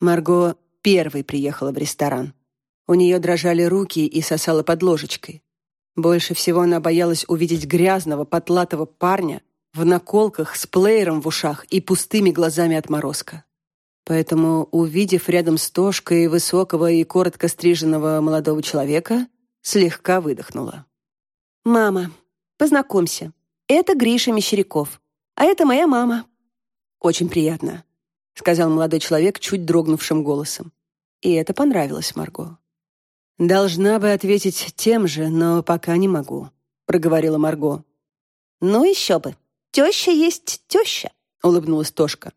Марго первой приехала в ресторан. У нее дрожали руки и сосала под ложечкой. Больше всего она боялась увидеть грязного, потлатого парня в наколках с плеером в ушах и пустыми глазами отморозка. Поэтому, увидев рядом с Тошкой высокого и коротко стриженного молодого человека, слегка выдохнула. «Мама, познакомься, это Гриша Мещеряков, а это моя мама». «Очень приятно», — сказал молодой человек чуть дрогнувшим голосом. И это понравилось Марго. «Должна бы ответить тем же, но пока не могу», — проговорила Марго. «Ну еще бы. Теща есть теща», — улыбнулась Тошка.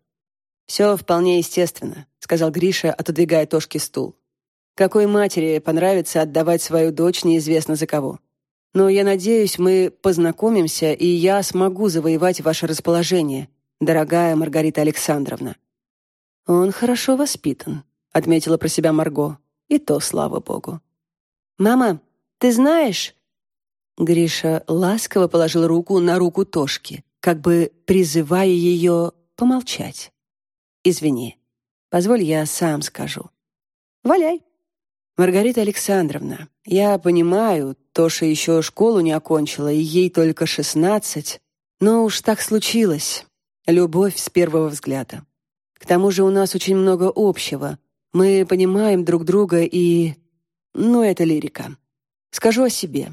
«Все вполне естественно», — сказал Гриша, отодвигая Тошке стул. «Какой матери понравится отдавать свою дочь неизвестно за кого? Но я надеюсь, мы познакомимся, и я смогу завоевать ваше расположение, дорогая Маргарита Александровна». «Он хорошо воспитан», — отметила про себя Марго. «И то, слава богу». «Мама, ты знаешь...» Гриша ласково положил руку на руку Тошки, как бы призывая ее помолчать. «Извини, позволь я сам скажу». «Валяй». «Маргарита Александровна, я понимаю, Тоша еще школу не окончила, и ей только шестнадцать, но уж так случилось. Любовь с первого взгляда. К тому же у нас очень много общего. Мы понимаем друг друга и... Ну, это лирика. Скажу о себе.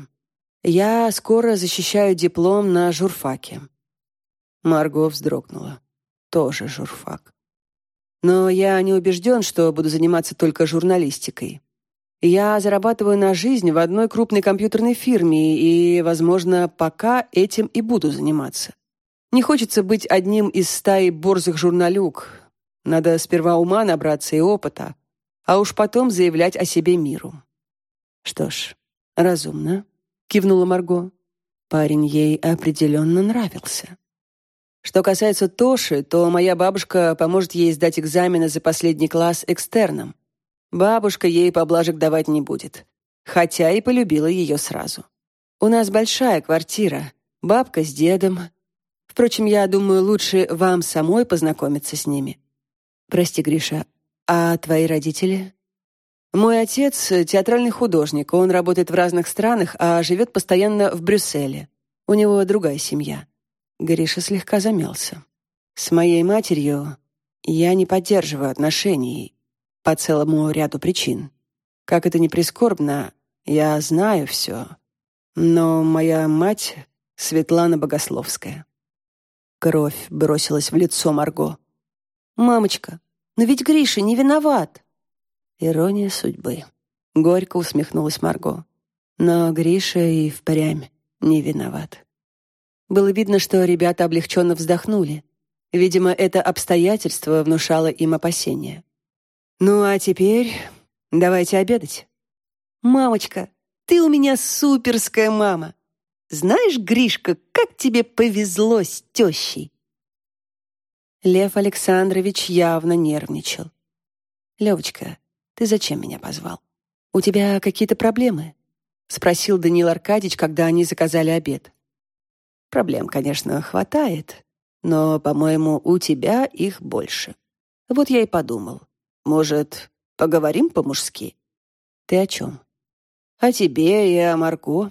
Я скоро защищаю диплом на журфаке. Марго вздрогнула. Тоже журфак. Но я не убежден, что буду заниматься только журналистикой. Я зарабатываю на жизнь в одной крупной компьютерной фирме и, возможно, пока этим и буду заниматься. Не хочется быть одним из стаи борзых журналюк. Надо сперва ума набраться и опыта, а уж потом заявлять о себе миру. Что ж, разумно, кивнула Марго. Парень ей определенно нравился. Что касается Тоши, то моя бабушка поможет ей сдать экзамены за последний класс экстерном. Бабушка ей поблажек давать не будет, хотя и полюбила ее сразу. У нас большая квартира, бабка с дедом. Впрочем, я думаю, лучше вам самой познакомиться с ними. Прости, Гриша, а твои родители? Мой отец театральный художник, он работает в разных странах, а живет постоянно в Брюсселе. У него другая семья. Гриша слегка замялся. С моей матерью я не поддерживаю отношений по целому ряду причин. Как это ни прискорбно, я знаю все. Но моя мать Светлана Богословская. Кровь бросилась в лицо Марго. «Мамочка, но ведь Гриша не виноват!» Ирония судьбы. Горько усмехнулась Марго. Но Гриша и впрямь не виноват. Было видно, что ребята облегченно вздохнули. Видимо, это обстоятельство внушало им опасения. «Ну а теперь давайте обедать». «Мамочка, ты у меня суперская мама. Знаешь, Гришка, как тебе повезло с тещей?» Лев Александрович явно нервничал. «Левочка, ты зачем меня позвал? У тебя какие-то проблемы?» — спросил Даниил Аркадьевич, когда они заказали обед. «Проблем, конечно, хватает, но, по-моему, у тебя их больше. Вот я и подумал. Может, поговорим по-мужски? Ты о чем? О тебе и о Марго.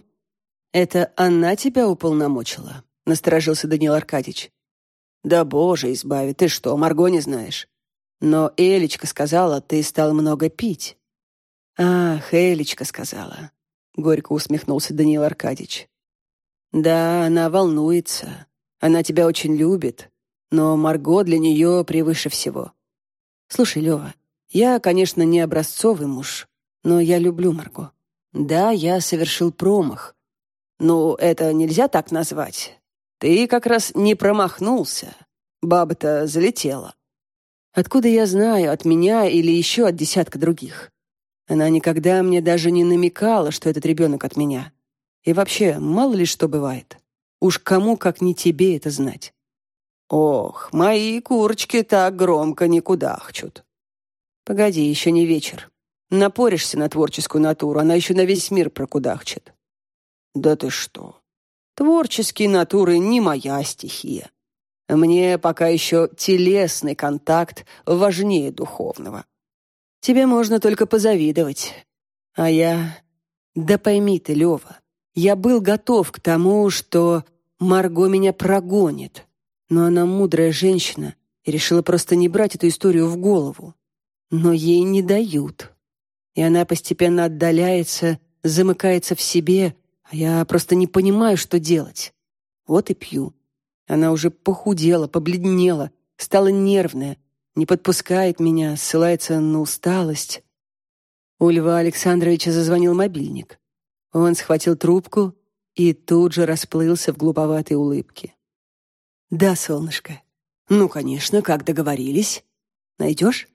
Это она тебя уполномочила? Насторожился Даниил Аркадьевич. Да боже избави, ты что, Марго не знаешь? Но Элечка сказала, ты стал много пить. Ах, Элечка сказала. Горько усмехнулся Даниил Аркадьевич. Да, она волнуется. Она тебя очень любит, но Марго для нее превыше всего. Слушай, Лева, я, конечно, не образцовый муж, но я люблю Марго. Да, я совершил промах. Но это нельзя так назвать. Ты как раз не промахнулся. Баба-то залетела. Откуда я знаю, от меня или еще от десятка других? Она никогда мне даже не намекала, что этот ребенок от меня. И вообще, мало ли что бывает. Уж кому, как не тебе, это знать. Ох, мои курочки так громко не кудахчут. Погоди, еще не вечер. Напоришься на творческую натуру, она еще на весь мир прокудахчет. Да ты что? Творческие натуры не моя стихия. Мне пока еще телесный контакт важнее духовного. Тебе можно только позавидовать. А я... Да пойми ты, Лева, я был готов к тому, что Марго меня прогонит. Но она мудрая женщина и решила просто не брать эту историю в голову. Но ей не дают. И она постепенно отдаляется, замыкается в себе, а я просто не понимаю, что делать. Вот и пью. Она уже похудела, побледнела, стала нервная, не подпускает меня, ссылается на усталость. У Льва Александровича зазвонил мобильник. Он схватил трубку и тут же расплылся в глуповатой улыбке. «Да, солнышко. Ну, конечно, как договорились. Найдешь?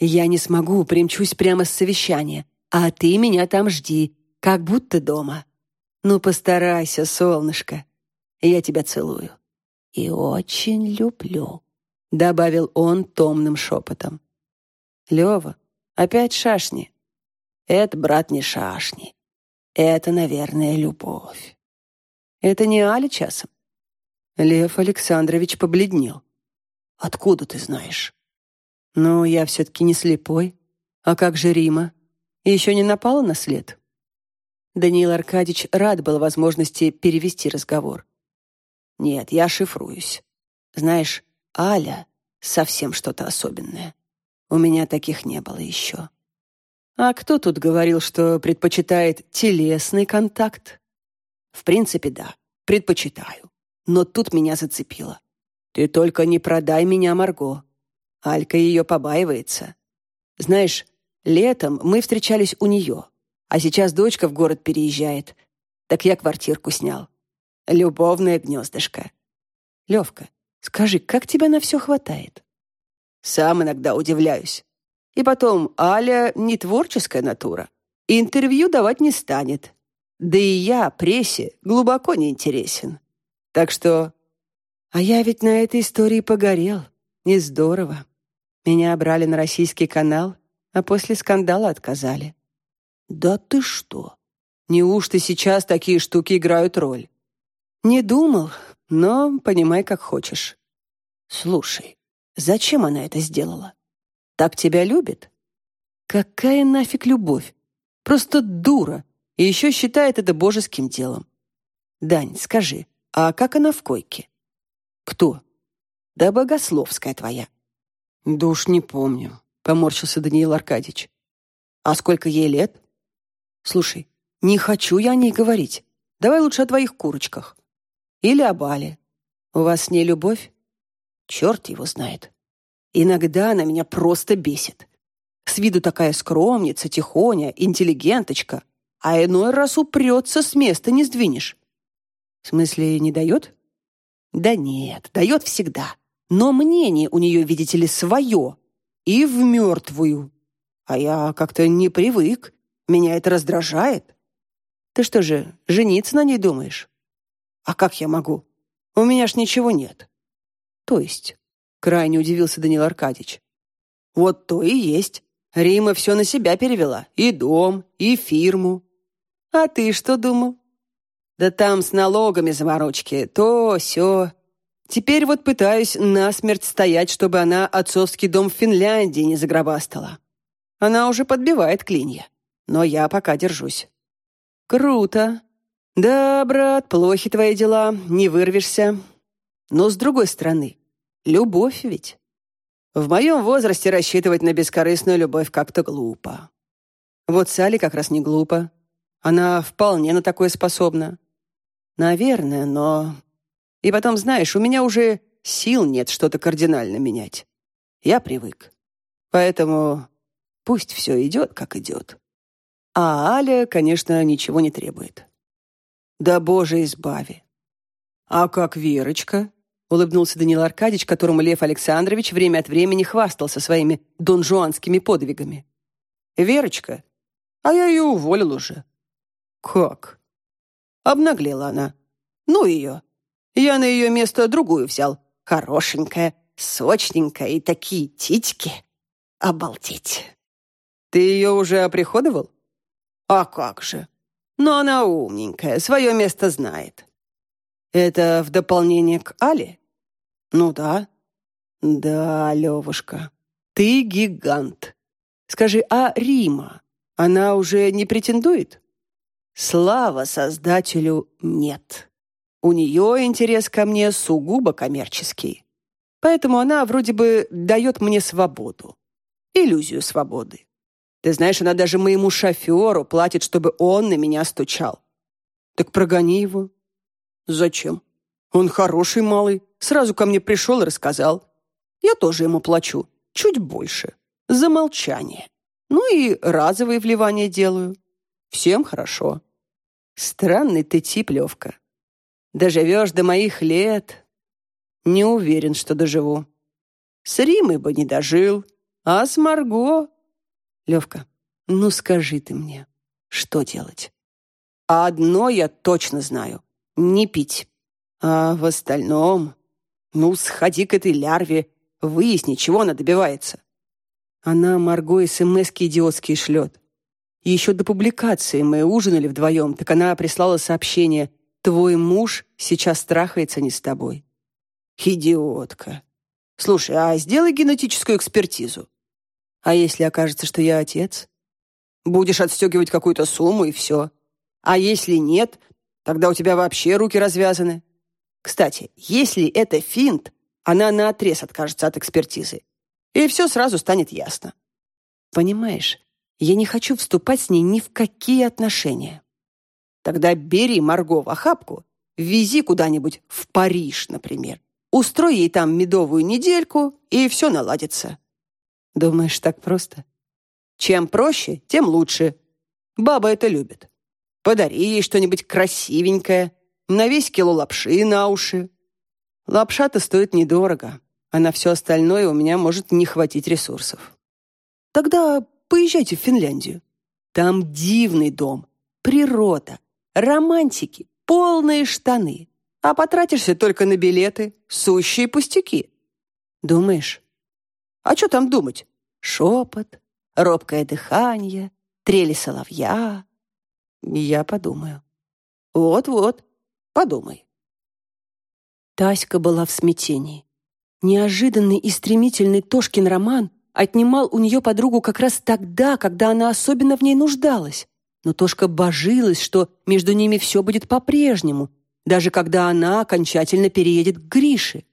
Я не смогу, примчусь прямо с совещания, а ты меня там жди, как будто дома. Ну, постарайся, солнышко. Я тебя целую. И очень люблю», — добавил он томным шепотом. «Лева, опять шашни?» «Это, брат, не шашни. Это, наверное, любовь. Это не Аля часом? Лев Александрович побледнел. Откуда ты знаешь? Ну, я все-таки не слепой. А как же Рима? Еще не напала на след? Даниил Аркадьевич рад был возможности перевести разговор. Нет, я шифруюсь. Знаешь, Аля совсем что-то особенное. У меня таких не было еще. А кто тут говорил, что предпочитает телесный контакт? В принципе, да, предпочитаю. Но тут меня зацепило. Ты только не продай меня Марго. Алька ее побаивается. Знаешь, летом мы встречались у нее, а сейчас дочка в город переезжает. Так я квартирку снял. Любовное гнездышко. Левка, скажи, как тебя на все хватает? Сам иногда удивляюсь. И потом, Аля не творческая натура. Интервью давать не станет. Да и я прессе глубоко не интересен. Так что... А я ведь на этой истории погорел. Не здорово. Меня брали на российский канал, а после скандала отказали. Да ты что? Неужто сейчас такие штуки играют роль? Не думал, но понимай, как хочешь. Слушай, зачем она это сделала? Так тебя любит? Какая нафиг любовь? Просто дура. И еще считает это божеским делом. Дань, скажи, а как она в койке? Кто? Да богословская твоя. Да уж не помню, поморщился Даниил Аркадьевич. А сколько ей лет? Слушай, не хочу я о ней говорить. Давай лучше о твоих курочках. Или о Бале. У вас с ней любовь? Черт его знает. Иногда она меня просто бесит. С виду такая скромница, тихоня, интеллигенточка, а иной раз упрется с места не сдвинешь. В смысле, не дает? Да нет, дает всегда. Но мнение у нее, видите ли, свое. И в мертвую. А я как-то не привык. Меня это раздражает. Ты что же, жениться на ней думаешь? А как я могу? У меня ж ничего нет. То есть, Крайне удивился Данил Аркадьевич. Вот то и есть. Рима все на себя перевела. И дом, и фирму. А ты что думал? Да там с налогами заморочки, то, все. Теперь вот пытаюсь насмерть стоять, чтобы она отцовский дом в Финляндии не загробастала. Она уже подбивает клинья. Но я пока держусь. Круто. Да, брат, плохи твои дела, не вырвешься. Но с другой стороны, Любовь ведь. В моем возрасте рассчитывать на бескорыстную любовь как-то глупо. Вот Салли как раз не глупо. Она вполне на такое способна. Наверное, но... И потом, знаешь, у меня уже сил нет что-то кардинально менять. Я привык. Поэтому пусть все идет, как идет. А Аля, конечно, ничего не требует. Да, Боже, избави. А как Верочка? улыбнулся Данил Аркадьевич, которому Лев Александрович время от времени хвастался своими донжуанскими подвигами. «Верочка? А я ее уволил уже». «Как?» Обнаглела она. «Ну ее. Я на ее место другую взял. Хорошенькая, сочненькая и такие титьки. Обалдеть!» «Ты ее уже оприходовал?» «А как же? Но она умненькая, свое место знает». «Это в дополнение к Але?» «Ну да». «Да, Левушка, ты гигант. Скажи, а Рима, она уже не претендует? Слава Создателю, нет. У нее интерес ко мне сугубо коммерческий. Поэтому она вроде бы дает мне свободу. Иллюзию свободы. Ты знаешь, она даже моему шоферу платит, чтобы он на меня стучал. Так прогони его. Зачем? Он хороший малый. Сразу ко мне пришел и рассказал. Я тоже ему плачу. Чуть больше. За молчание. Ну и разовые вливания делаю. Всем хорошо. Странный ты тип, Левка. Доживешь до моих лет. Не уверен, что доживу. С Римой бы не дожил, а с Марго... Левка, ну скажи ты мне, что делать? А одно я точно знаю — не пить. А в остальном... Ну, сходи к этой лярве, выясни, чего она добивается. Она Марго смски идиотские шлет. Еще до публикации мы ужинали вдвоем, так она прислала сообщение «Твой муж сейчас страхается не с тобой». Идиотка. Слушай, а сделай генетическую экспертизу. А если окажется, что я отец? Будешь отстегивать какую-то сумму и все. А если нет, тогда у тебя вообще руки развязаны. Кстати, если это финт, она наотрез откажется от экспертизы. И все сразу станет ясно. Понимаешь, я не хочу вступать с ней ни в какие отношения. Тогда бери Марго в охапку, вези куда-нибудь в Париж, например. Устрой ей там медовую недельку, и все наладится. Думаешь, так просто? Чем проще, тем лучше. Баба это любит. Подари ей что-нибудь красивенькое, на весь кило лапши на уши. Лапша-то стоит недорого, а на все остальное у меня может не хватить ресурсов. Тогда Поезжайте в Финляндию. Там дивный дом, природа, романтики, полные штаны. А потратишься только на билеты, сущие пустяки. Думаешь? А что там думать? Шепот, робкое дыхание, трели соловья. Я подумаю. Вот-вот, подумай. Таська была в смятении. Неожиданный и стремительный Тошкин роман отнимал у нее подругу как раз тогда, когда она особенно в ней нуждалась. Но Тошка божилась, что между ними все будет по-прежнему, даже когда она окончательно переедет к Грише.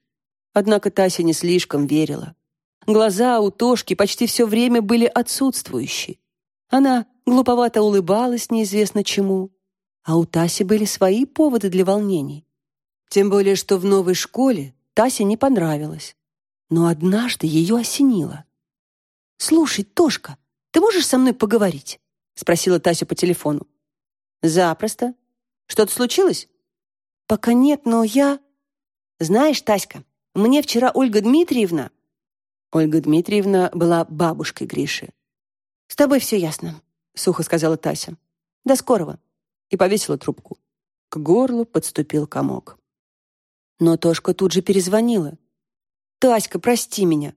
Однако Тася не слишком верила. Глаза у Тошки почти все время были отсутствующие. Она глуповато улыбалась неизвестно чему, а у Таси были свои поводы для волнений. Тем более, что в новой школе Тасе не понравилось. Но однажды ее осенило. «Слушай, Тошка, ты можешь со мной поговорить?» — спросила Тася по телефону. «Запросто. Что-то случилось?» «Пока нет, но я...» «Знаешь, Таська, мне вчера Ольга Дмитриевна...» Ольга Дмитриевна была бабушкой Гриши. «С тобой все ясно», — сухо сказала Тася. «До скорого». И повесила трубку. К горлу подступил комок. Но Тошка тут же перезвонила. «Таська, прости меня.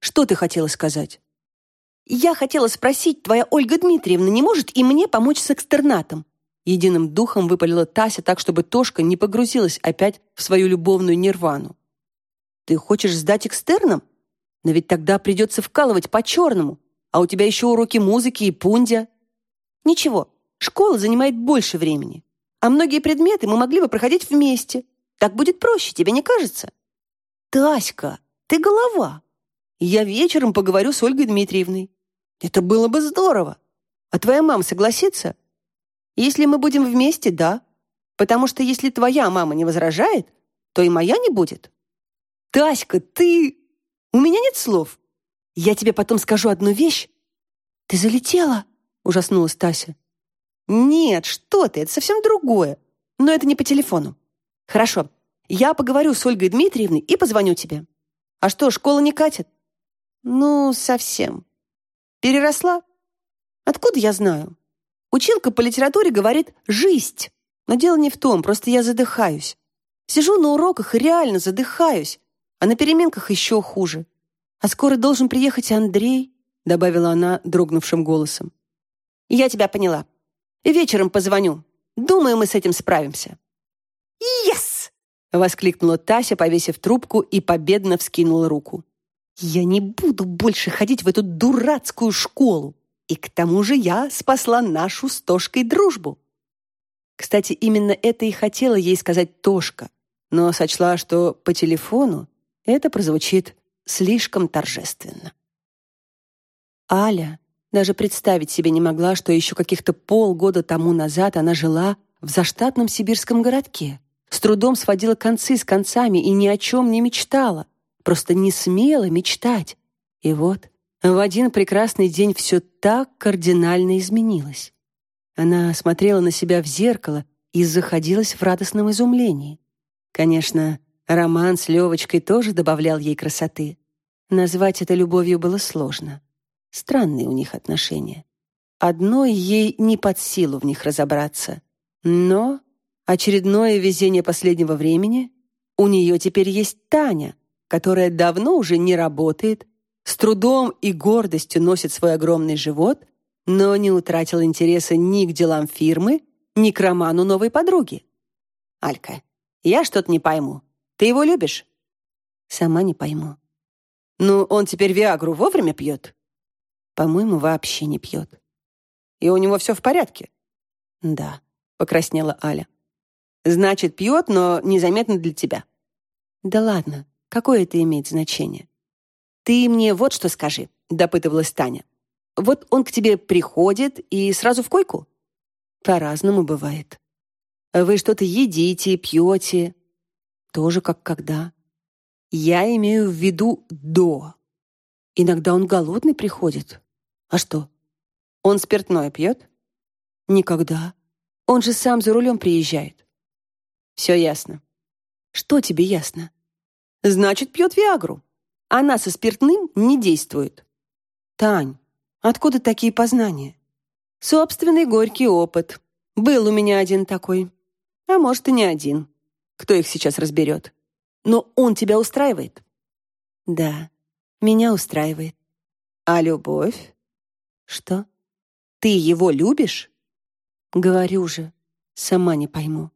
Что ты хотела сказать?» «Я хотела спросить, твоя Ольга Дмитриевна не может и мне помочь с экстернатом?» Единым духом выпалила Тася так, чтобы Тошка не погрузилась опять в свою любовную нирвану. «Ты хочешь сдать экстерном? Но ведь тогда придется вкалывать по-черному, а у тебя еще уроки музыки и пундя». «Ничего, школа занимает больше времени, а многие предметы мы могли бы проходить вместе. Так будет проще, тебе не кажется?» «Таська, ты голова!» Я вечером поговорю с Ольгой Дмитриевной. Это было бы здорово. А твоя мама согласится? Если мы будем вместе, да. Потому что если твоя мама не возражает, то и моя не будет. Таська, ты... У меня нет слов. Я тебе потом скажу одну вещь. Ты залетела? Ужаснулась Тася. Нет, что ты, это совсем другое. Но это не по телефону. Хорошо, я поговорю с Ольгой Дмитриевной и позвоню тебе. А что, школа не катит? Ну, совсем. Переросла? Откуда я знаю? Училка по литературе говорит «жизнь». Но дело не в том, просто я задыхаюсь. Сижу на уроках и реально задыхаюсь, а на переменках еще хуже. А скоро должен приехать Андрей, добавила она дрогнувшим голосом. Я тебя поняла. Вечером позвоню. Думаю, мы с этим справимся. «Yes!» — воскликнула Тася, повесив трубку и победно вскинула руку. Я не буду больше ходить в эту дурацкую школу. И к тому же я спасла нашу с Тошкой дружбу. Кстати, именно это и хотела ей сказать Тошка, но сочла, что по телефону это прозвучит слишком торжественно. Аля даже представить себе не могла, что еще каких-то полгода тому назад она жила в заштатном сибирском городке, с трудом сводила концы с концами и ни о чем не мечтала, просто не смела мечтать. И вот в один прекрасный день все так кардинально изменилось. Она смотрела на себя в зеркало и заходилась в радостном изумлении. Конечно, роман с Левочкой тоже добавлял ей красоты. Назвать это любовью было сложно. Странные у них отношения. Одной ей не под силу в них разобраться. Но очередное везение последнего времени у нее теперь есть Таня, которая давно уже не работает, с трудом и гордостью носит свой огромный живот, но не утратил интереса ни к делам фирмы, ни к роману новой подруги. Алька, я что-то не пойму. Ты его любишь? Сама не пойму. Ну, он теперь Виагру вовремя пьет? По-моему, вообще не пьет. И у него все в порядке? Да, покраснела Аля. Значит, пьет, но незаметно для тебя. Да ладно, какое это имеет значение? Ты мне вот что скажи, допытывалась Таня. Вот он к тебе приходит и сразу в койку? По-разному бывает. Вы что-то едите, пьете. Тоже как когда. Я имею в виду до. Иногда он голодный приходит. А что? Он спиртное пьет? Никогда. Он же сам за рулем приезжает. Все ясно. Что тебе ясно? Значит, пьет Виагру. Она со спиртным не действует. Тань, откуда такие познания? Собственный горький опыт. Был у меня один такой. А может, и не один. Кто их сейчас разберет? Но он тебя устраивает? Да, меня устраивает. А любовь? Что? Ты его любишь? Говорю же, сама не пойму.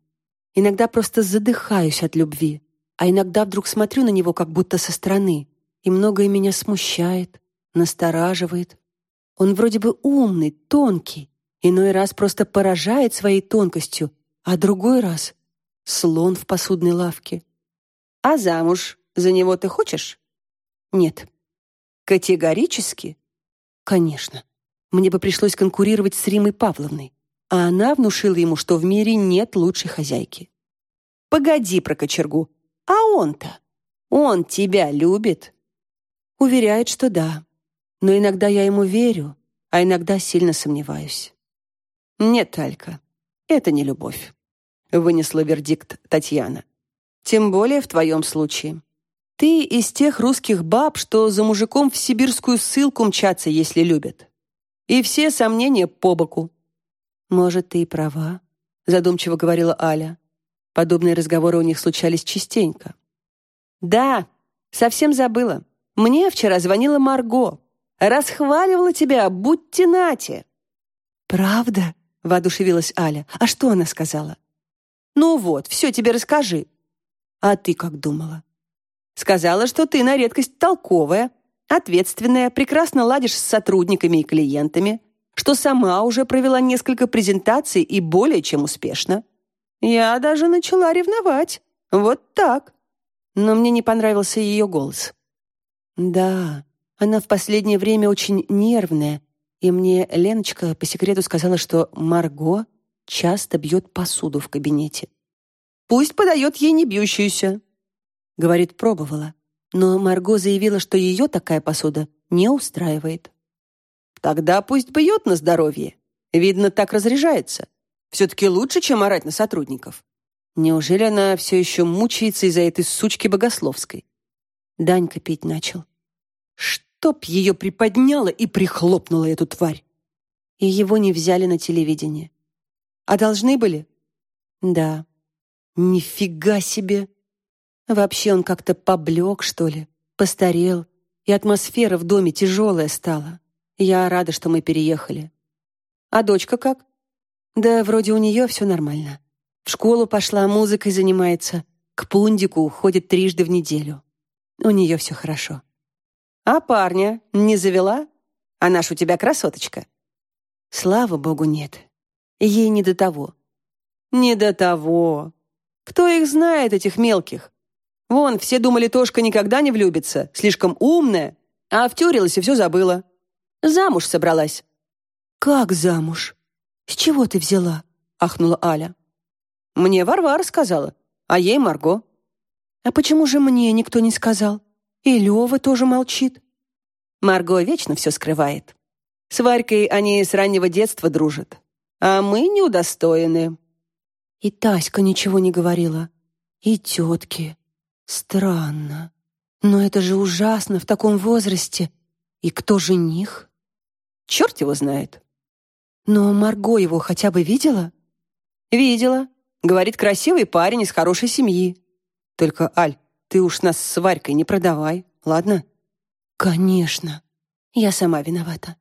Иногда просто задыхаюсь от любви, а иногда вдруг смотрю на него как будто со стороны, и многое меня смущает, настораживает. Он вроде бы умный, тонкий, иной раз просто поражает своей тонкостью, а другой раз — слон в посудной лавке. А замуж за него ты хочешь? Нет. Категорически? Конечно. Мне бы пришлось конкурировать с Римой Павловной, а она внушила ему, что в мире нет лучшей хозяйки. Погоди про кочергу. А он-то? Он тебя любит? Уверяет, что да. Но иногда я ему верю, а иногда сильно сомневаюсь. Нет, Алька, это не любовь, вынесла вердикт Татьяна. Тем более в твоем случае. Ты из тех русских баб, что за мужиком в сибирскую ссылку мчатся, если любят. И все сомнения по боку. Может, ты и права, задумчиво говорила Аля. Подобные разговоры у них случались частенько. Да, совсем забыла. Мне вчера звонила Марго. Расхваливала тебя, будьте нате. Правда? воодушевилась Аля. А что она сказала? Ну вот, все тебе расскажи. А ты как думала? Сказала, что ты на редкость толковая, ответственная, прекрасно ладишь с сотрудниками и клиентами, что сама уже провела несколько презентаций и более чем успешно. Я даже начала ревновать. Вот так. Но мне не понравился ее голос. Да, она в последнее время очень нервная, и мне Леночка по секрету сказала, что Марго часто бьет посуду в кабинете. Пусть подает ей не бьющуюся. Говорит, пробовала. Но Марго заявила, что ее такая посуда не устраивает. Тогда пусть бьет на здоровье. Видно, так разряжается. Все-таки лучше, чем орать на сотрудников. Неужели она все еще мучается из-за этой сучки богословской? Данька пить начал. Чтоб ее приподняла и прихлопнула эту тварь. И его не взяли на телевидение. А должны были? Да. Нифига себе! Вообще он как-то поблек, что ли, постарел, и атмосфера в доме тяжелая стала. Я рада, что мы переехали. А дочка как? Да вроде у нее все нормально. В школу пошла, музыкой занимается. К пундику ходит трижды в неделю. У нее все хорошо. А парня не завела? Она ж у тебя красоточка». «Слава богу, нет. Ей не до того». «Не до того. Кто их знает, этих мелких? Вон, все думали, Тошка никогда не влюбится, слишком умная, а втюрилась и все забыла. Замуж собралась». «Как замуж? С чего ты взяла?» — ахнула Аля. «Мне Варвара сказала, а ей Марго». «А почему же мне никто не сказал? И Лёва тоже молчит». Марго вечно все скрывает. С Варькой они с раннего детства дружат, а мы не удостоены. И Таська ничего не говорила. И тетки. Странно. Но это же ужасно в таком возрасте. И кто жених? Черт его знает. Но Марго его хотя бы видела? Видела. Говорит, красивый парень из хорошей семьи. Только, Аль, ты уж нас с Варькой не продавай, ладно? Конечно. Я сама виновата.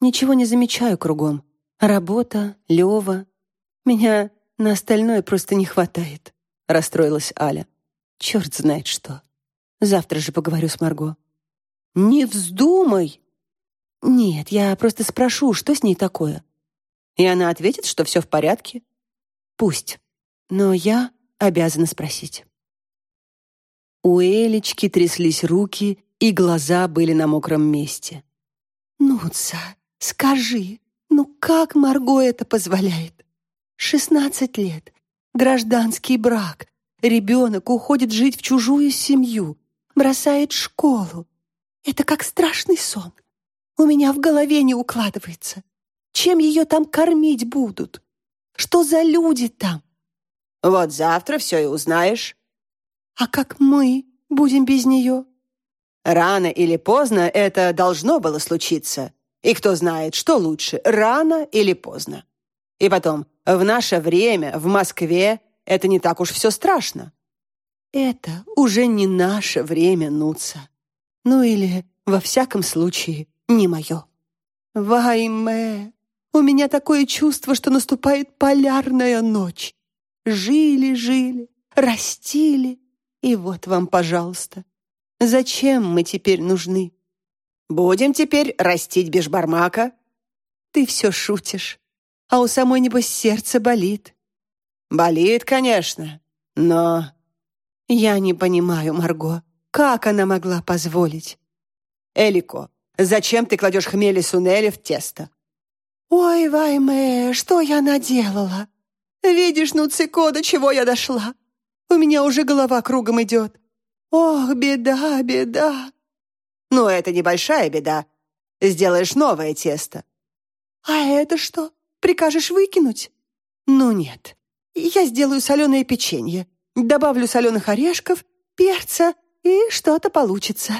Ничего не замечаю кругом. Работа, Лева. Меня на остальное просто не хватает, расстроилась Аля. Черт знает что. Завтра же поговорю с Марго. Не вздумай. Нет, я просто спрошу, что с ней такое. И она ответит, что все в порядке. Пусть. Но я обязана спросить. У Элечки тряслись руки, и глаза были на мокром месте. «Нуца, скажи, ну как Марго это позволяет? Шестнадцать лет, гражданский брак, ребенок уходит жить в чужую семью, бросает школу. Это как страшный сон. У меня в голове не укладывается. Чем ее там кормить будут? Что за люди там? Вот завтра все и узнаешь. А как мы будем без нее? Рано или поздно это должно было случиться. И кто знает, что лучше, рано или поздно. И потом, в наше время, в Москве, это не так уж все страшно. Это уже не наше время, Нуца. Ну или, во всяком случае, не мое. Вайме, у меня такое чувство, что наступает полярная ночь. Жили-жили, растили, и вот вам, пожалуйста. Зачем мы теперь нужны? Будем теперь растить бешбармака? Ты все шутишь. А у самой, небось, сердце болит. Болит, конечно, но... Я не понимаю, Марго, как она могла позволить? Элико, зачем ты кладешь хмели сунели в тесто? Ой, Вайме, что я наделала? Видишь, ну, цико, до чего я дошла? У меня уже голова кругом идет. Ох, беда, беда. Ну, это небольшая беда. Сделаешь новое тесто. А это что? Прикажешь выкинуть? Ну нет. Я сделаю соленое печенье. Добавлю соленых орешков, перца, и что-то получится.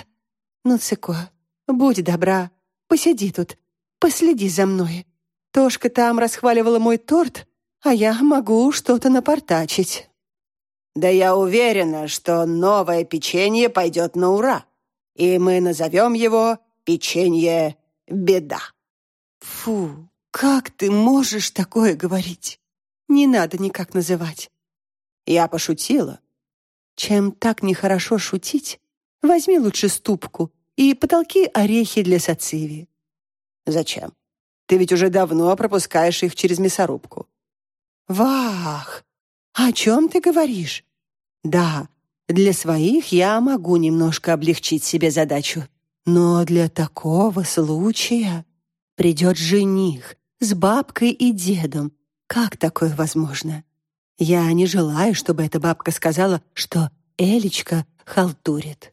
Ну, Цико, будь добра, посиди тут, последи за мной. Тошка там расхваливала мой торт, а я могу что-то напортачить. Да я уверена, что новое печенье пойдет на ура, и мы назовем его «Печенье Беда». Фу, как ты можешь такое говорить? Не надо никак называть. Я пошутила. Чем так нехорошо шутить, возьми лучше ступку и потолки орехи для сациви. Зачем? Ты ведь уже давно пропускаешь их через мясорубку. Вах! О чем ты говоришь? Да, для своих я могу немножко облегчить себе задачу. Но для такого случая придет жених с бабкой и дедом. Как такое возможно? Я не желаю, чтобы эта бабка сказала, что Элечка халтурит.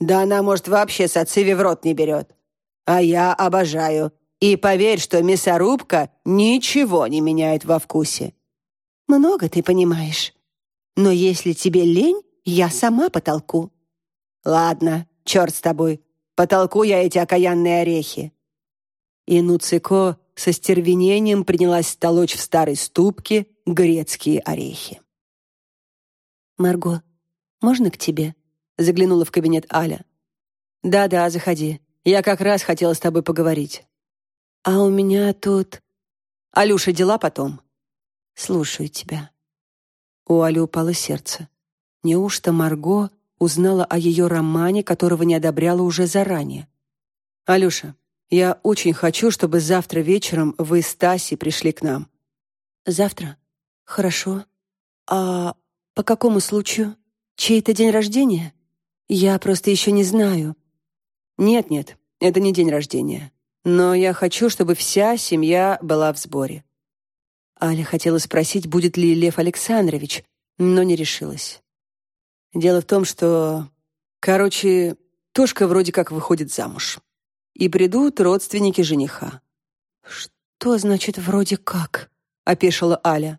Да она, может, вообще сациви в рот не берет. А я обожаю. И поверь, что мясорубка ничего не меняет во вкусе. Много ты понимаешь. Но если тебе лень, я сама потолку. Ладно, черт с тобой. Потолку я эти окаянные орехи. И Нуцико со стервенением принялась толочь в старой ступке грецкие орехи. «Марго, можно к тебе?» — заглянула в кабинет Аля. «Да-да, заходи. Я как раз хотела с тобой поговорить». «А у меня тут...» «Алюша, дела потом?» «Слушаю тебя». У Али упало сердце. Неужто Марго узнала о ее романе, которого не одобряла уже заранее. «Алюша, я очень хочу, чтобы завтра вечером вы с Тасей пришли к нам». «Завтра? Хорошо. А по какому случаю? Чей-то день рождения? Я просто еще не знаю». «Нет-нет, это не день рождения. Но я хочу, чтобы вся семья была в сборе». Аля хотела спросить, будет ли Лев Александрович, но не решилась. Дело в том, что... Короче, Тошка вроде как выходит замуж. И придут родственники жениха. «Что значит «вроде как»?» — опешила Аля.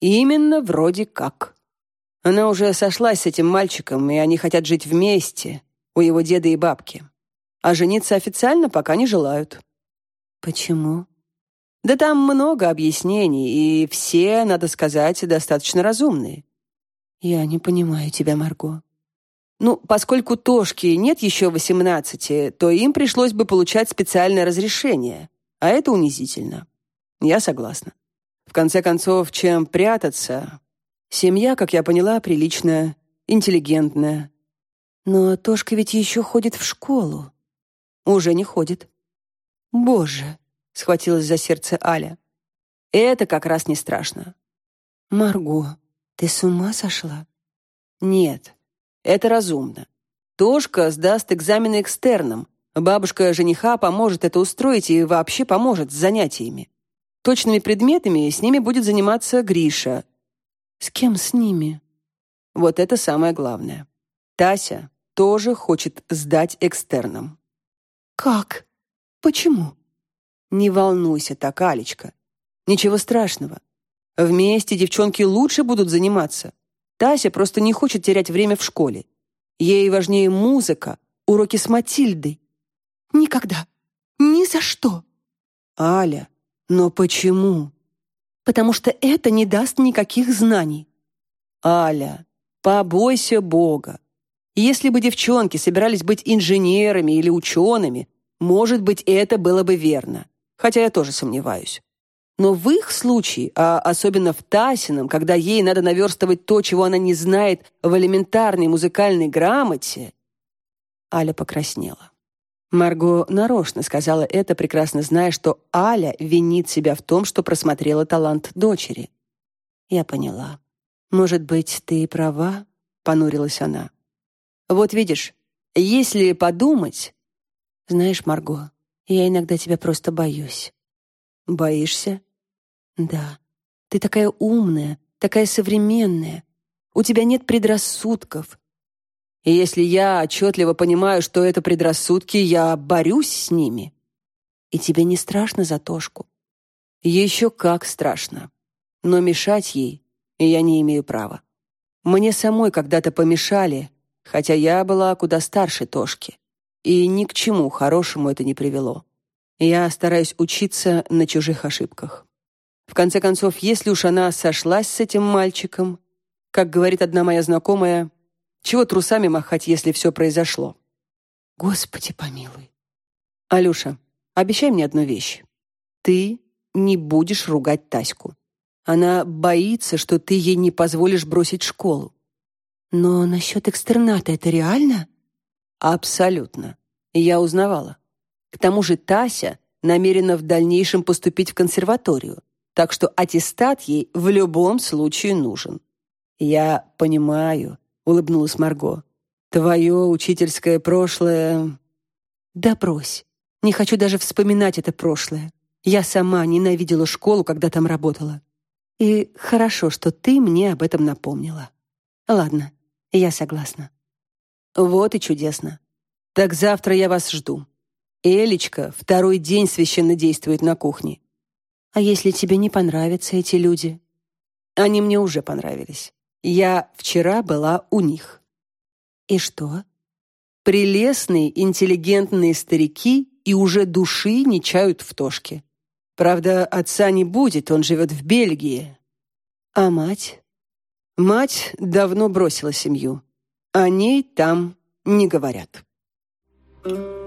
«Именно вроде как. Она уже сошлась с этим мальчиком, и они хотят жить вместе, у его деда и бабки. А жениться официально пока не желают». «Почему?» Да там много объяснений, и все, надо сказать, достаточно разумные. Я не понимаю тебя, Марго. Ну, поскольку Тошке нет еще восемнадцати, то им пришлось бы получать специальное разрешение, а это унизительно. Я согласна. В конце концов, чем прятаться? Семья, как я поняла, приличная, интеллигентная. Но Тошка ведь еще ходит в школу. Уже не ходит. Боже, схватилась за сердце Аля. Это как раз не страшно. Марго, ты с ума сошла? Нет, это разумно. Тошка сдаст экзамены экстерном. Бабушка жениха поможет это устроить и вообще поможет с занятиями. Точными предметами с ними будет заниматься Гриша. С кем с ними? Вот это самое главное. Тася тоже хочет сдать экстерном. Как? Почему? Не волнуйся так, Алечка. Ничего страшного. Вместе девчонки лучше будут заниматься. Тася просто не хочет терять время в школе. Ей важнее музыка, уроки с Матильдой. Никогда. Ни за что. Аля, но почему? Потому что это не даст никаких знаний. Аля, побойся Бога. Если бы девчонки собирались быть инженерами или учеными, может быть, это было бы верно хотя я тоже сомневаюсь. Но в их случае, а особенно в Тасином, когда ей надо наверстывать то, чего она не знает в элементарной музыкальной грамоте, Аля покраснела. Марго нарочно сказала это, прекрасно зная, что Аля винит себя в том, что просмотрела талант дочери. Я поняла. Может быть, ты и права, понурилась она. Вот видишь, если подумать, знаешь, Марго, я иногда тебя просто боюсь. Боишься? Да. Ты такая умная, такая современная. У тебя нет предрассудков. И если я отчетливо понимаю, что это предрассудки, я борюсь с ними. И тебе не страшно за Тошку? Еще как страшно. Но мешать ей я не имею права. Мне самой когда-то помешали, хотя я была куда старше Тошки и ни к чему хорошему это не привело. Я стараюсь учиться на чужих ошибках. В конце концов, если уж она сошлась с этим мальчиком, как говорит одна моя знакомая, чего трусами махать, если все произошло? Господи помилуй. Алюша, обещай мне одну вещь. Ты не будешь ругать Таську. Она боится, что ты ей не позволишь бросить школу. Но насчет экстерната это реально? Абсолютно. Я узнавала. К тому же Тася намерена в дальнейшем поступить в консерваторию, так что аттестат ей в любом случае нужен. Я понимаю, улыбнулась Марго. Твое учительское прошлое... Да брось. Не хочу даже вспоминать это прошлое. Я сама ненавидела школу, когда там работала. И хорошо, что ты мне об этом напомнила. Ладно, я согласна. Вот и чудесно. Так завтра я вас жду. Элечка второй день священно действует на кухне. А если тебе не понравятся эти люди? Они мне уже понравились. Я вчера была у них. И что? Прелестные, интеллигентные старики и уже души не чают в тошке. Правда, отца не будет, он живет в Бельгии. А мать? Мать давно бросила семью. О ней там не говорят. Thank you.